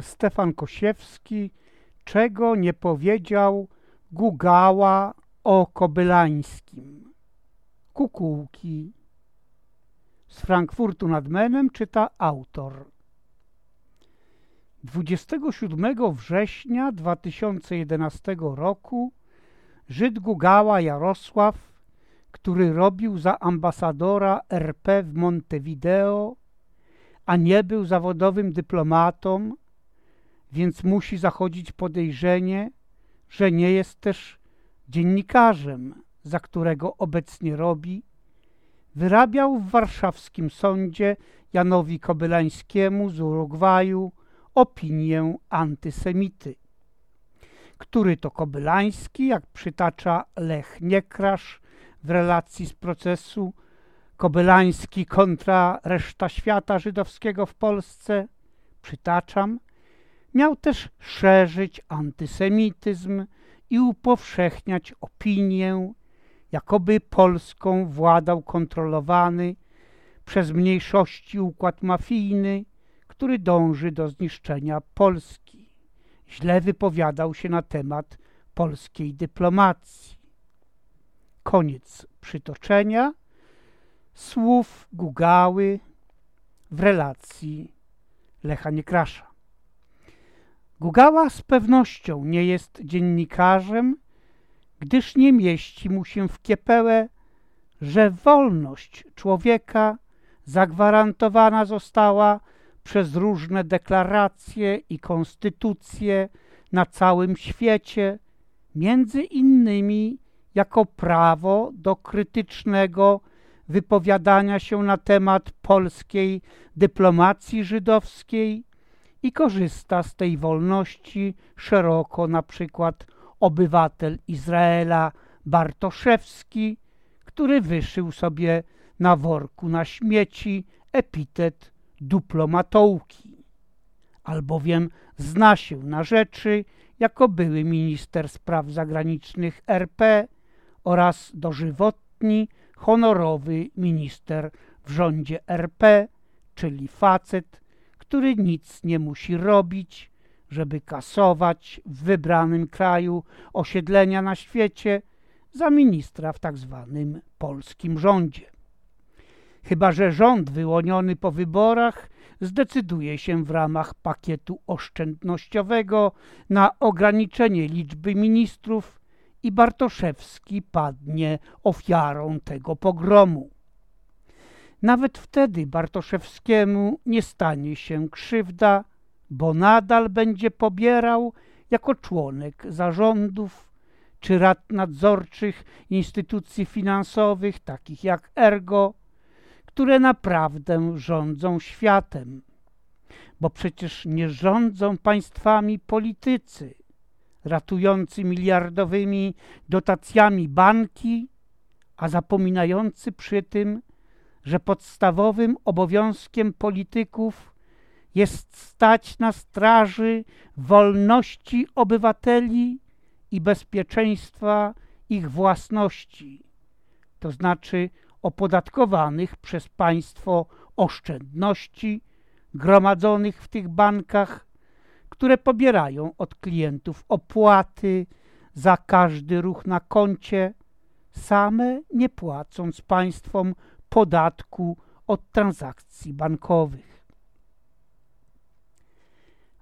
Stefan Kosiewski, czego nie powiedział Gugała o Kobylańskim. Kukułki. Z Frankfurtu nad Menem czyta autor. 27 września 2011 roku Żyd Gugała Jarosław, który robił za ambasadora RP w Montevideo, a nie był zawodowym dyplomatą, więc musi zachodzić podejrzenie, że nie jest też dziennikarzem, za którego obecnie robi, wyrabiał w warszawskim sądzie Janowi Kobylańskiemu z Urugwaju opinię antysemity. Który to Kobylański, jak przytacza Lech Niekrasz w relacji z procesu Kobylański kontra reszta świata żydowskiego w Polsce, przytaczam, miał też szerzyć antysemityzm i upowszechniać opinię, jakoby Polską władał kontrolowany przez mniejszości układ mafijny, który dąży do zniszczenia Polski. Źle wypowiadał się na temat polskiej dyplomacji. Koniec przytoczenia słów Gugały w relacji Lecha Niekrasza. Gugała z pewnością nie jest dziennikarzem, gdyż nie mieści mu się w kiepełę, że wolność człowieka zagwarantowana została przez różne deklaracje i konstytucje na całym świecie, między innymi jako prawo do krytycznego wypowiadania się na temat polskiej dyplomacji żydowskiej i korzysta z tej wolności szeroko na przykład obywatel Izraela Bartoszewski, który wyszył sobie na worku na śmieci epitet duplomatołki, albowiem zna się na rzeczy jako były minister spraw zagranicznych RP oraz dożywotni honorowy minister w rządzie RP, czyli facet, który nic nie musi robić, żeby kasować w wybranym kraju osiedlenia na świecie za ministra w tak zwanym polskim rządzie. Chyba, że rząd wyłoniony po wyborach zdecyduje się w ramach pakietu oszczędnościowego na ograniczenie liczby ministrów i Bartoszewski padnie ofiarą tego pogromu. Nawet wtedy Bartoszewskiemu nie stanie się krzywda, bo nadal będzie pobierał jako członek zarządów czy rad nadzorczych instytucji finansowych, takich jak Ergo, które naprawdę rządzą światem. Bo przecież nie rządzą państwami politycy, ratujący miliardowymi dotacjami banki, a zapominający przy tym, że podstawowym obowiązkiem polityków jest stać na straży wolności obywateli i bezpieczeństwa ich własności, to znaczy opodatkowanych przez państwo oszczędności gromadzonych w tych bankach, które pobierają od klientów opłaty za każdy ruch na koncie, same nie płacąc państwom podatku od transakcji bankowych.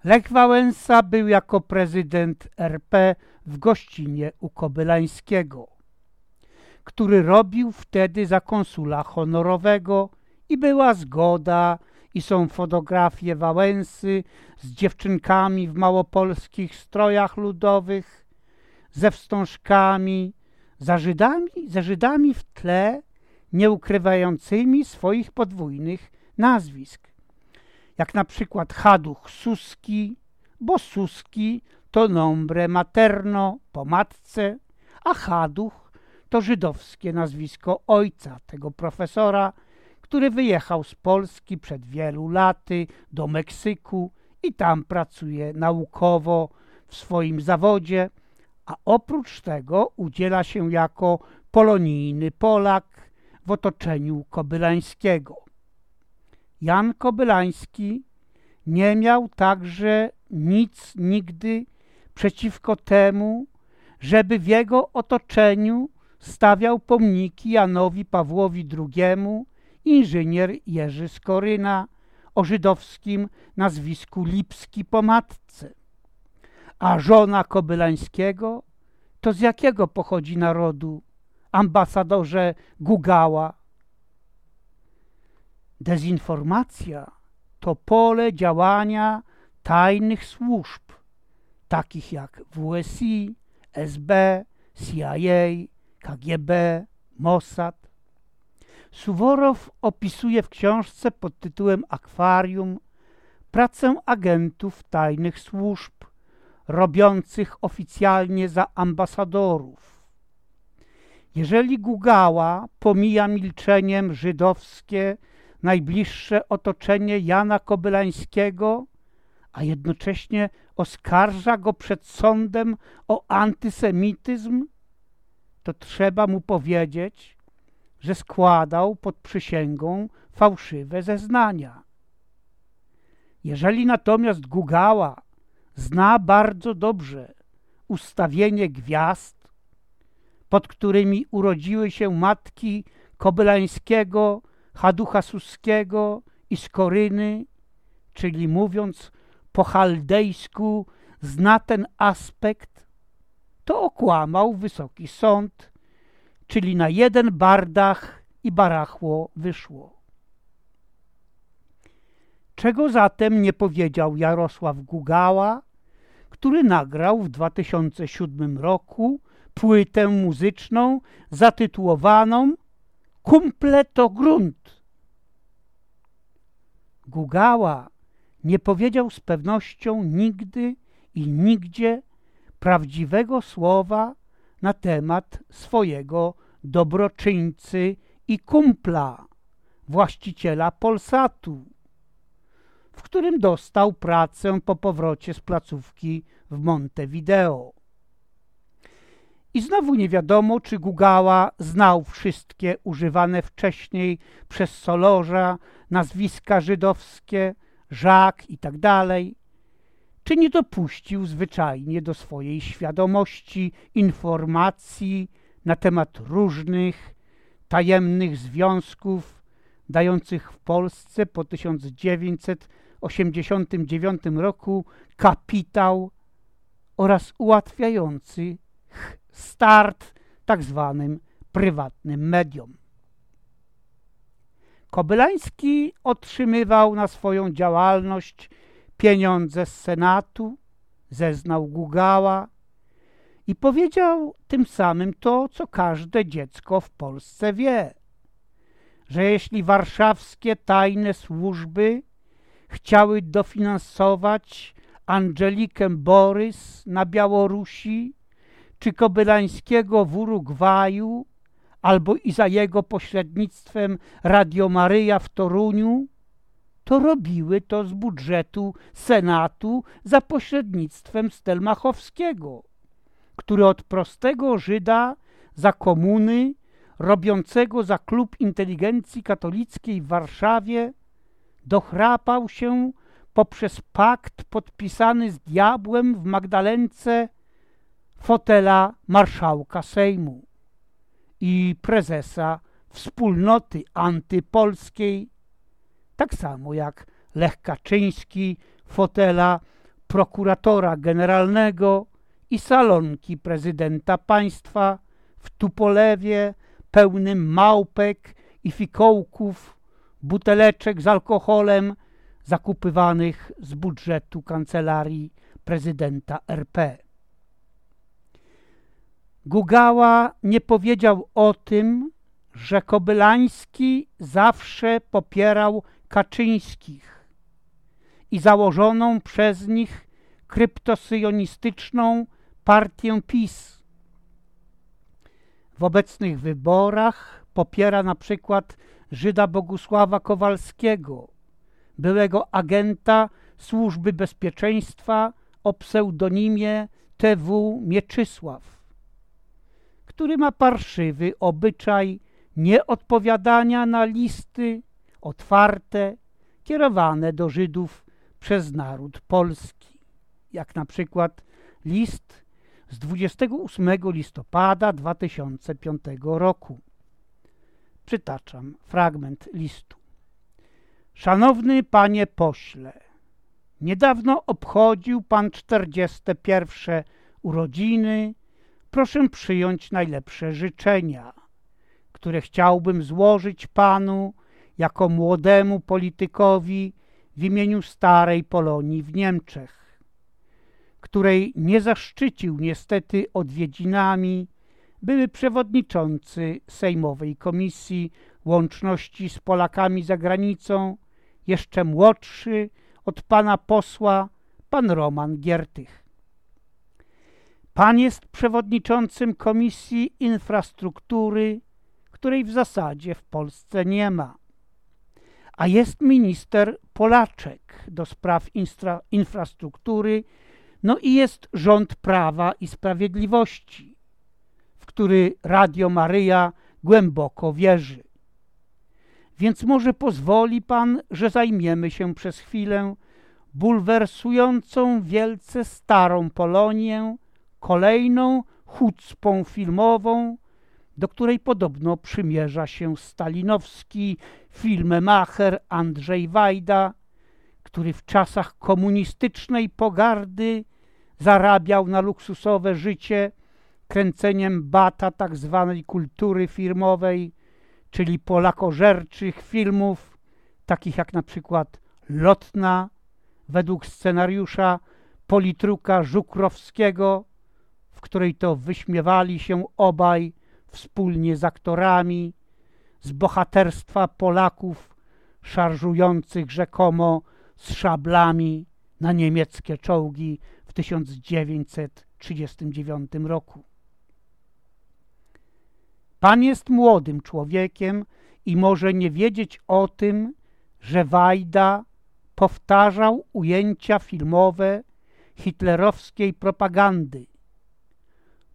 Lech Wałęsa był jako prezydent RP w gościnie u Kobylańskiego, który robił wtedy za konsula honorowego i była zgoda i są fotografie Wałęsy z dziewczynkami w małopolskich strojach ludowych, ze wstążkami, za Żydami, ze Żydami w tle nie ukrywającymi swoich podwójnych nazwisk, jak na przykład Haduch Suski, bo Suski to nombre materno po matce, a Haduch to żydowskie nazwisko ojca tego profesora, który wyjechał z Polski przed wielu laty do Meksyku i tam pracuje naukowo w swoim zawodzie, a oprócz tego udziela się jako polonijny Polak w otoczeniu Kobylańskiego. Jan Kobylański nie miał także nic nigdy przeciwko temu, żeby w jego otoczeniu stawiał pomniki Janowi Pawłowi II, inżynier Jerzy Skoryna, o żydowskim nazwisku Lipski po matce. A żona Kobylańskiego to z jakiego pochodzi narodu? Ambasadorze Gugała. Dezinformacja to pole działania tajnych służb, takich jak WSI, SB, CIA, KGB, Mossad. Suworow opisuje w książce pod tytułem Akwarium pracę agentów tajnych służb robiących oficjalnie za ambasadorów. Jeżeli Gugała pomija milczeniem żydowskie najbliższe otoczenie Jana Kobylańskiego, a jednocześnie oskarża go przed sądem o antysemityzm, to trzeba mu powiedzieć, że składał pod przysięgą fałszywe zeznania. Jeżeli natomiast Gugała zna bardzo dobrze ustawienie gwiazd, pod którymi urodziły się matki Kobylańskiego, Haduchasuskiego i Skoryny, czyli mówiąc po chaldejsku zna ten aspekt, to okłamał wysoki sąd, czyli na jeden bardach i barachło wyszło. Czego zatem nie powiedział Jarosław Gugała, który nagrał w 2007 roku płytę muzyczną zatytułowaną Kumple to grunt. Gugała nie powiedział z pewnością nigdy i nigdzie prawdziwego słowa na temat swojego dobroczyńcy i kumpla, właściciela Polsatu, w którym dostał pracę po powrocie z placówki w Montevideo. I znowu nie wiadomo, czy Gugała znał wszystkie używane wcześniej przez Solorza nazwiska żydowskie, Żak i tak dalej, czy nie dopuścił zwyczajnie do swojej świadomości informacji na temat różnych tajemnych związków dających w Polsce po 1989 roku kapitał oraz ułatwiający start tak zwanym prywatnym mediom. Kobylański otrzymywał na swoją działalność pieniądze z Senatu, zeznał Gugała i powiedział tym samym to, co każde dziecko w Polsce wie, że jeśli warszawskie tajne służby chciały dofinansować Angelikę Borys na Białorusi czy Kobylańskiego w Urugwaju, albo i za jego pośrednictwem Radio Maryja w Toruniu, to robiły to z budżetu Senatu za pośrednictwem Stelmachowskiego, który od prostego Żyda za komuny, robiącego za klub inteligencji katolickiej w Warszawie, dochrapał się poprzez pakt podpisany z diabłem w Magdalence fotela marszałka Sejmu i prezesa wspólnoty antypolskiej, tak samo jak Lech Kaczyński, fotela prokuratora generalnego i salonki prezydenta państwa w Tupolewie pełnym małpek i fikołków, buteleczek z alkoholem zakupywanych z budżetu kancelarii prezydenta RP. Gugała nie powiedział o tym, że Kobylański zawsze popierał Kaczyńskich i założoną przez nich kryptosyjonistyczną partię PiS. W obecnych wyborach popiera na przykład Żyda Bogusława Kowalskiego, byłego agenta Służby Bezpieczeństwa o pseudonimie TW Mieczysław który ma parszywy obyczaj nieodpowiadania na listy otwarte kierowane do Żydów przez naród polski, jak na przykład list z 28 listopada 2005 roku. Przytaczam fragment listu. Szanowny panie pośle, niedawno obchodził pan 41 urodziny. Proszę przyjąć najlepsze życzenia, które chciałbym złożyć panu jako młodemu politykowi w imieniu starej Polonii w Niemczech, której nie zaszczycił niestety odwiedzinami były przewodniczący Sejmowej Komisji Łączności z Polakami za granicą, jeszcze młodszy od pana posła, pan Roman Giertych. Pan jest przewodniczącym Komisji Infrastruktury, której w zasadzie w Polsce nie ma a jest minister Polaczek do spraw infra infrastruktury, no i jest rząd Prawa i Sprawiedliwości, w który Radio Maryja głęboko wierzy. Więc może pozwoli Pan, że zajmiemy się przez chwilę bulwersującą wielce starą Polonię, kolejną chucpą filmową, do której podobno przymierza się stalinowski filmemacher Andrzej Wajda, który w czasach komunistycznej pogardy zarabiał na luksusowe życie kręceniem bata tak zwanej kultury firmowej, czyli polakożerczych filmów, takich jak na przykład Lotna, według scenariusza Politruka Żukrowskiego, której to wyśmiewali się obaj wspólnie z aktorami, z bohaterstwa Polaków szarżujących rzekomo z szablami na niemieckie czołgi w 1939 roku. Pan jest młodym człowiekiem i może nie wiedzieć o tym, że Wajda powtarzał ujęcia filmowe hitlerowskiej propagandy.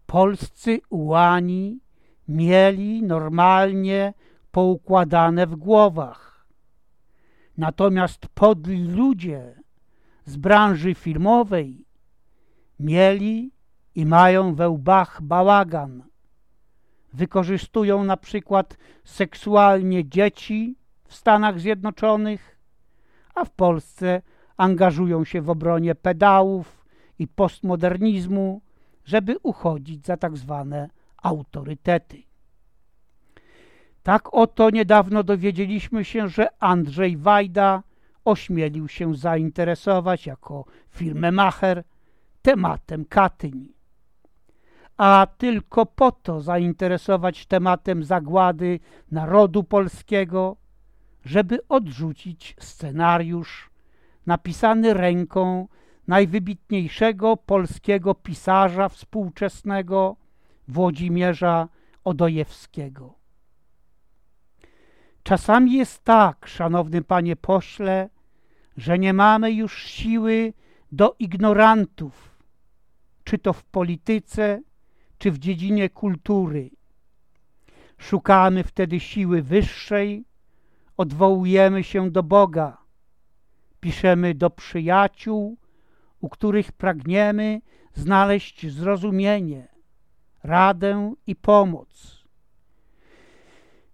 Polscy ułani mieli normalnie poukładane w głowach. Natomiast podli ludzie z branży filmowej mieli i mają we łbach bałagan. Wykorzystują na przykład seksualnie dzieci w Stanach Zjednoczonych, a w Polsce angażują się w obronie pedałów i postmodernizmu, żeby uchodzić za tak zwane autorytety. Tak oto niedawno dowiedzieliśmy się, że Andrzej Wajda ośmielił się zainteresować jako filmemacher tematem Katyń. A tylko po to zainteresować tematem zagłady narodu polskiego, żeby odrzucić scenariusz napisany ręką najwybitniejszego polskiego pisarza współczesnego Włodzimierza Odojewskiego. Czasami jest tak, szanowny panie pośle, że nie mamy już siły do ignorantów, czy to w polityce, czy w dziedzinie kultury. Szukamy wtedy siły wyższej, odwołujemy się do Boga, piszemy do przyjaciół, u których pragniemy znaleźć zrozumienie, radę i pomoc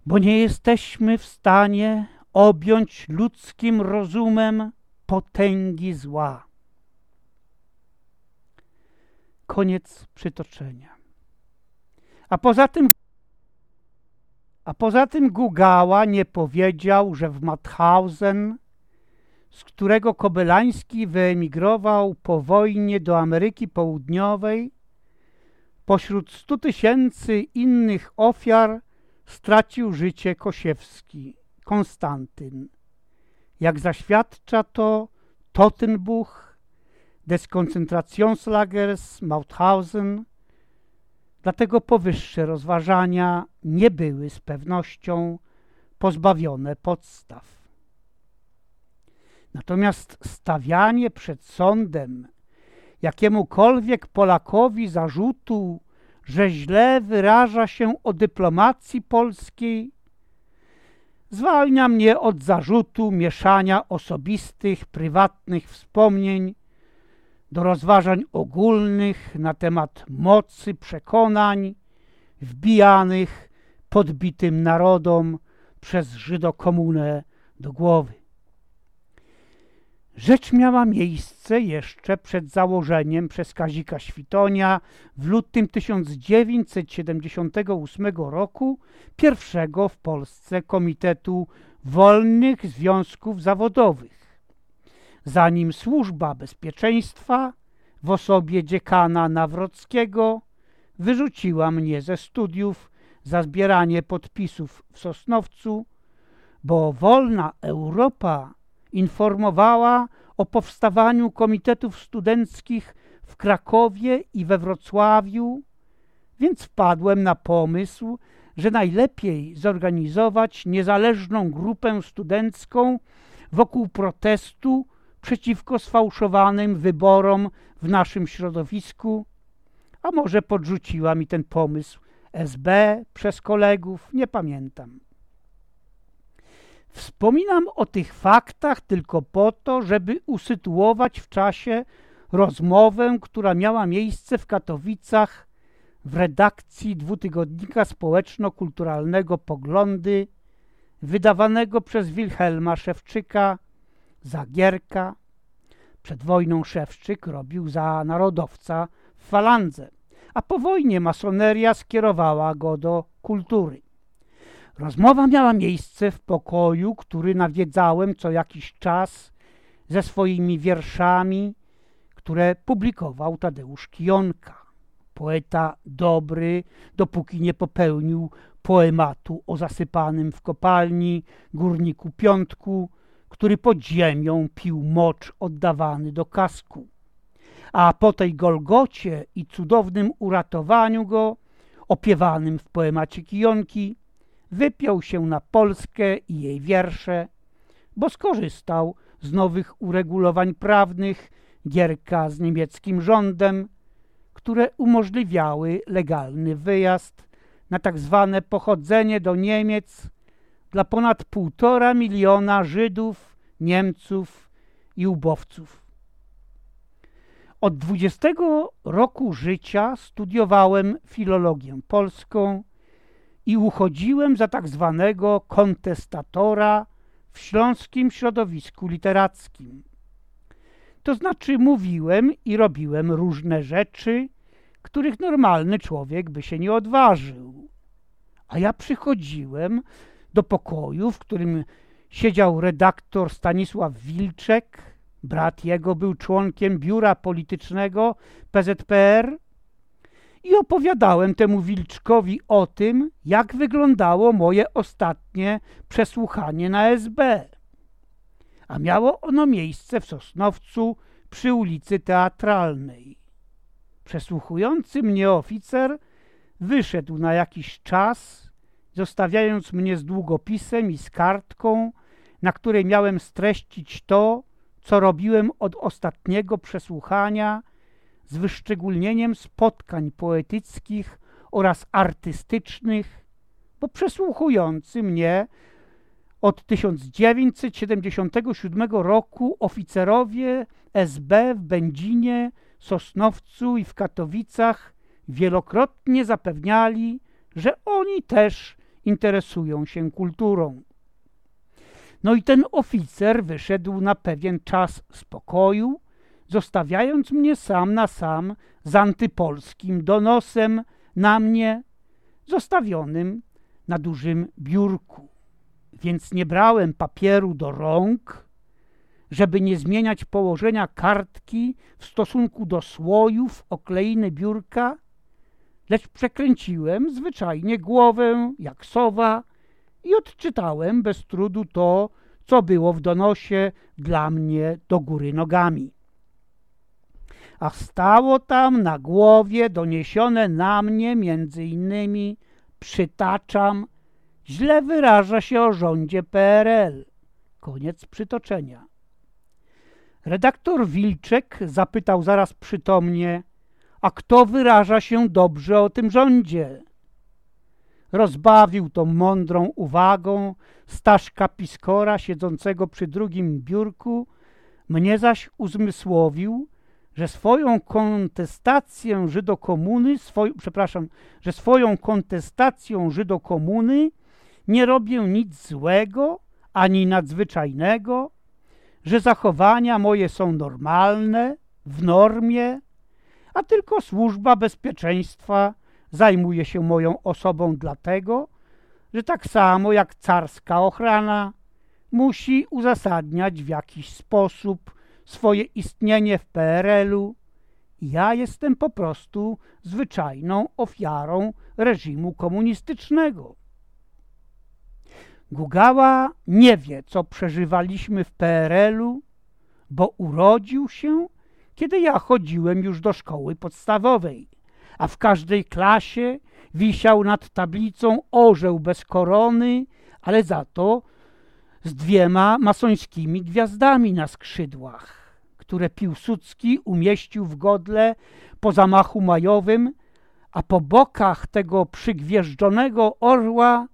bo nie jesteśmy w stanie objąć ludzkim rozumem potęgi zła. Koniec przytoczenia. A poza tym a poza tym Gugała nie powiedział, że w Mauthausen, z którego Kobelański wyemigrował po wojnie do Ameryki Południowej, pośród stu tysięcy innych ofiar stracił życie Kosiewski, Konstantyn. Jak zaświadcza to Tottenbuch des Konzentrationslagers Mauthausen, dlatego powyższe rozważania nie były z pewnością pozbawione podstaw. Natomiast stawianie przed sądem jakiemukolwiek Polakowi zarzutu że źle wyraża się o dyplomacji polskiej, zwalnia mnie od zarzutu mieszania osobistych, prywatnych wspomnień do rozważań ogólnych na temat mocy przekonań wbijanych podbitym narodom przez Żydokomunę do głowy. Rzecz miała miejsce jeszcze przed założeniem przez Kazika Świtonia w lutym 1978 roku pierwszego w Polsce Komitetu Wolnych Związków Zawodowych. Zanim Służba Bezpieczeństwa w osobie dziekana Nawrockiego wyrzuciła mnie ze studiów za zbieranie podpisów w Sosnowcu, bo wolna Europa informowała o powstawaniu komitetów studenckich w Krakowie i we Wrocławiu, więc wpadłem na pomysł, że najlepiej zorganizować niezależną grupę studencką wokół protestu przeciwko sfałszowanym wyborom w naszym środowisku, a może podrzuciła mi ten pomysł SB przez kolegów, nie pamiętam. Wspominam o tych faktach tylko po to, żeby usytuować w czasie rozmowę, która miała miejsce w Katowicach w redakcji dwutygodnika społeczno-kulturalnego Poglądy, wydawanego przez Wilhelma Szewczyka za Gierka. Przed wojną Szewczyk robił za narodowca w falandze, a po wojnie masoneria skierowała go do kultury. Rozmowa miała miejsce w pokoju, który nawiedzałem co jakiś czas ze swoimi wierszami, które publikował Tadeusz Kijonka. Poeta dobry, dopóki nie popełnił poematu o zasypanym w kopalni górniku Piątku, który pod ziemią pił mocz oddawany do kasku. A po tej Golgocie i cudownym uratowaniu go, opiewanym w poemacie Kijonki, wypiął się na Polskę i jej wiersze, bo skorzystał z nowych uregulowań prawnych Gierka z niemieckim rządem, które umożliwiały legalny wyjazd na tak zwane pochodzenie do Niemiec dla ponad półtora miliona Żydów, Niemców i ubowców. Od 20 roku życia studiowałem filologię polską i uchodziłem za tak zwanego kontestatora w śląskim środowisku literackim. To znaczy mówiłem i robiłem różne rzeczy, których normalny człowiek by się nie odważył. A ja przychodziłem do pokoju, w którym siedział redaktor Stanisław Wilczek, brat jego był członkiem biura politycznego PZPR i opowiadałem temu Wilczkowi o tym, jak wyglądało moje ostatnie przesłuchanie na SB. A miało ono miejsce w Sosnowcu przy ulicy Teatralnej. Przesłuchujący mnie oficer wyszedł na jakiś czas, zostawiając mnie z długopisem i z kartką, na której miałem streścić to, co robiłem od ostatniego przesłuchania z wyszczególnieniem spotkań poetyckich oraz artystycznych, bo przesłuchujący mnie od 1977 roku oficerowie SB w Będzinie, Sosnowcu i w Katowicach wielokrotnie zapewniali, że oni też interesują się kulturą. No i ten oficer wyszedł na pewien czas spokoju, zostawiając mnie sam na sam z antypolskim donosem na mnie zostawionym na dużym biurku. Więc nie brałem papieru do rąk, żeby nie zmieniać położenia kartki w stosunku do słojów okleiny biurka, lecz przekręciłem zwyczajnie głowę jak sowa i odczytałem bez trudu to, co było w donosie dla mnie do góry nogami a stało tam na głowie doniesione na mnie między innymi, przytaczam, źle wyraża się o rządzie PRL. Koniec przytoczenia. Redaktor Wilczek zapytał zaraz przytomnie, a kto wyraża się dobrze o tym rządzie? Rozbawił tą mądrą uwagą Staszka Piskora siedzącego przy drugim biurku, mnie zaś uzmysłowił, że swoją kontestację Żydokomuny, swoj, przepraszam, że swoją kontestacją Żydokomuny nie robię nic złego ani nadzwyczajnego, że zachowania moje są normalne, w normie, a tylko służba bezpieczeństwa zajmuje się moją osobą dlatego, że tak samo jak carska ochrana musi uzasadniać w jakiś sposób swoje istnienie w PRL-u. Ja jestem po prostu zwyczajną ofiarą reżimu komunistycznego. Gugała nie wie, co przeżywaliśmy w PRL-u, bo urodził się, kiedy ja chodziłem już do szkoły podstawowej, a w każdej klasie wisiał nad tablicą orzeł bez korony, ale za to z dwiema masońskimi gwiazdami na skrzydłach, które Piłsudski umieścił w godle po zamachu majowym, a po bokach tego przygwieżdżonego orła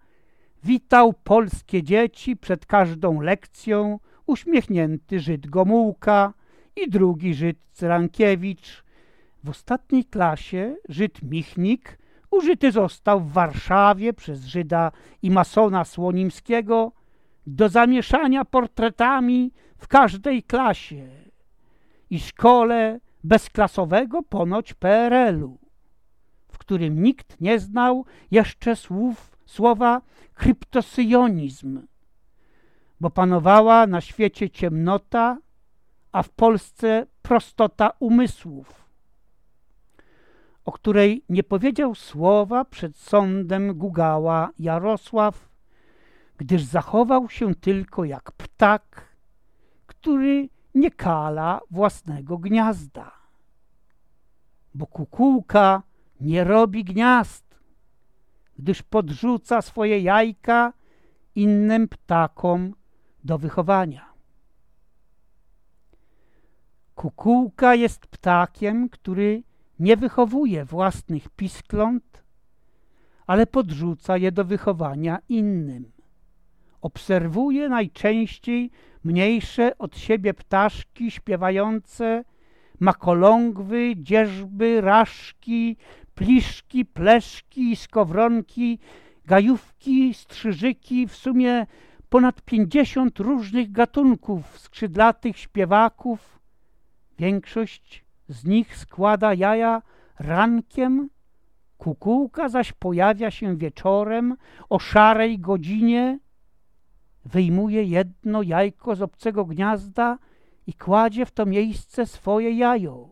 witał polskie dzieci przed każdą lekcją uśmiechnięty Żyd Gomułka i drugi Żyd Cyrankiewicz. W ostatniej klasie Żyd Michnik użyty został w Warszawie przez Żyda i masona Słonimskiego do zamieszania portretami w każdej klasie i szkole bezklasowego ponoć PRL-u, w którym nikt nie znał jeszcze słów, słowa kryptosyjonizm, bo panowała na świecie ciemnota, a w Polsce prostota umysłów, o której nie powiedział słowa przed sądem Gugała Jarosław, gdyż zachował się tylko jak ptak, który nie kala własnego gniazda. Bo kukułka nie robi gniazd, gdyż podrzuca swoje jajka innym ptakom do wychowania. Kukułka jest ptakiem, który nie wychowuje własnych piskląt, ale podrzuca je do wychowania innym. Obserwuje najczęściej mniejsze od siebie ptaszki śpiewające makolągwy, dzierżby, raszki, pliszki, pleszki, skowronki, gajówki, strzyżyki, w sumie ponad pięćdziesiąt różnych gatunków skrzydlatych śpiewaków. Większość z nich składa jaja rankiem, kukułka zaś pojawia się wieczorem o szarej godzinie, wyjmuje jedno jajko z obcego gniazda i kładzie w to miejsce swoje jajo.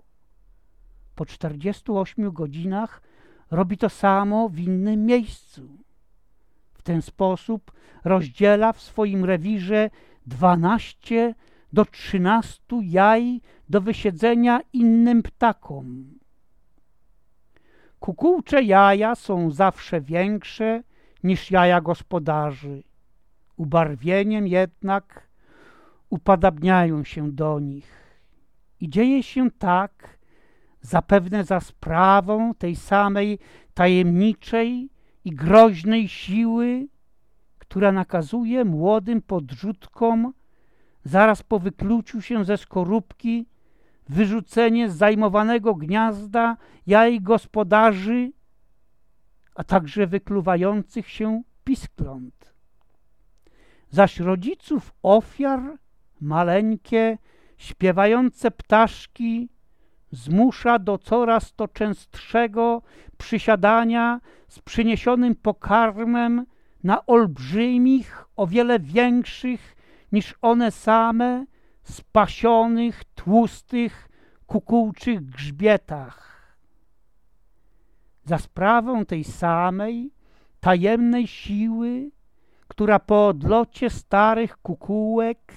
Po 48 godzinach robi to samo w innym miejscu. W ten sposób rozdziela w swoim rewirze 12 do 13 jaj do wysiedzenia innym ptakom. Kukułcze jaja są zawsze większe niż jaja gospodarzy. Ubarwieniem jednak upadabniają się do nich. I dzieje się tak, zapewne za sprawą tej samej tajemniczej i groźnej siły, która nakazuje młodym podrzutkom zaraz po wykluciu się ze skorupki wyrzucenie z zajmowanego gniazda jaj gospodarzy, a także wykluwających się piskląt. Zaś rodziców ofiar maleńkie, śpiewające ptaszki zmusza do coraz to częstszego przysiadania z przyniesionym pokarmem na olbrzymich, o wiele większych niż one same, spasionych, tłustych, kukułczych grzbietach. Za sprawą tej samej, tajemnej siły, która po odlocie starych kukułek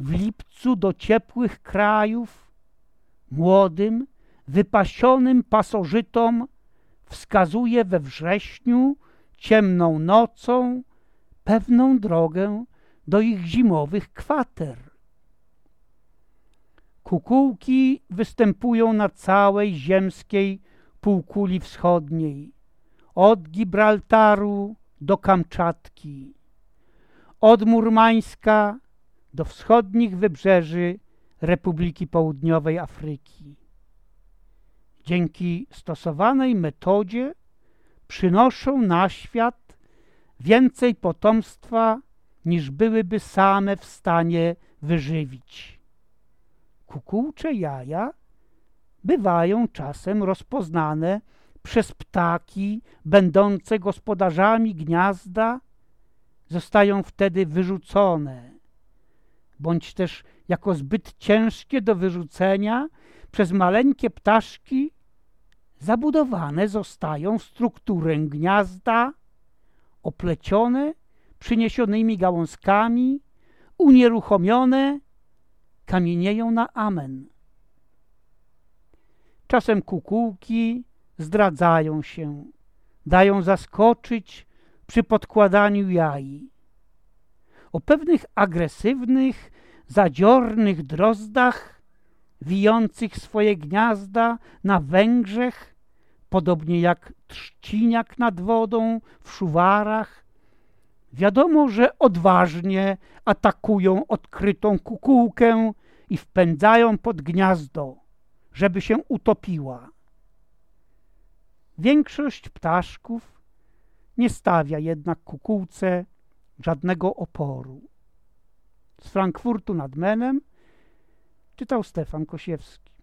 w lipcu do ciepłych krajów młodym, wypasionym pasożytom wskazuje we wrześniu ciemną nocą pewną drogę do ich zimowych kwater. Kukułki występują na całej ziemskiej półkuli wschodniej, od Gibraltaru do Kamczatki. Od Murmańska do wschodnich wybrzeży Republiki Południowej Afryki. Dzięki stosowanej metodzie przynoszą na świat więcej potomstwa niż byłyby same w stanie wyżywić. Kukułcze jaja bywają czasem rozpoznane przez ptaki będące gospodarzami gniazda, zostają wtedy wyrzucone, bądź też jako zbyt ciężkie do wyrzucenia przez maleńkie ptaszki zabudowane zostają w strukturę gniazda, oplecione przyniesionymi gałązkami, unieruchomione, kamienieją na amen. Czasem kukułki zdradzają się, dają zaskoczyć przy podkładaniu jaj. O pewnych agresywnych, zadziornych drozdach, wijących swoje gniazda na Węgrzech, podobnie jak trzciniak nad wodą w szuwarach, wiadomo, że odważnie atakują odkrytą kukułkę i wpędzają pod gniazdo, żeby się utopiła. Większość ptaszków nie stawia jednak kukułce żadnego oporu. Z Frankfurtu nad Menem czytał Stefan Kosiewski.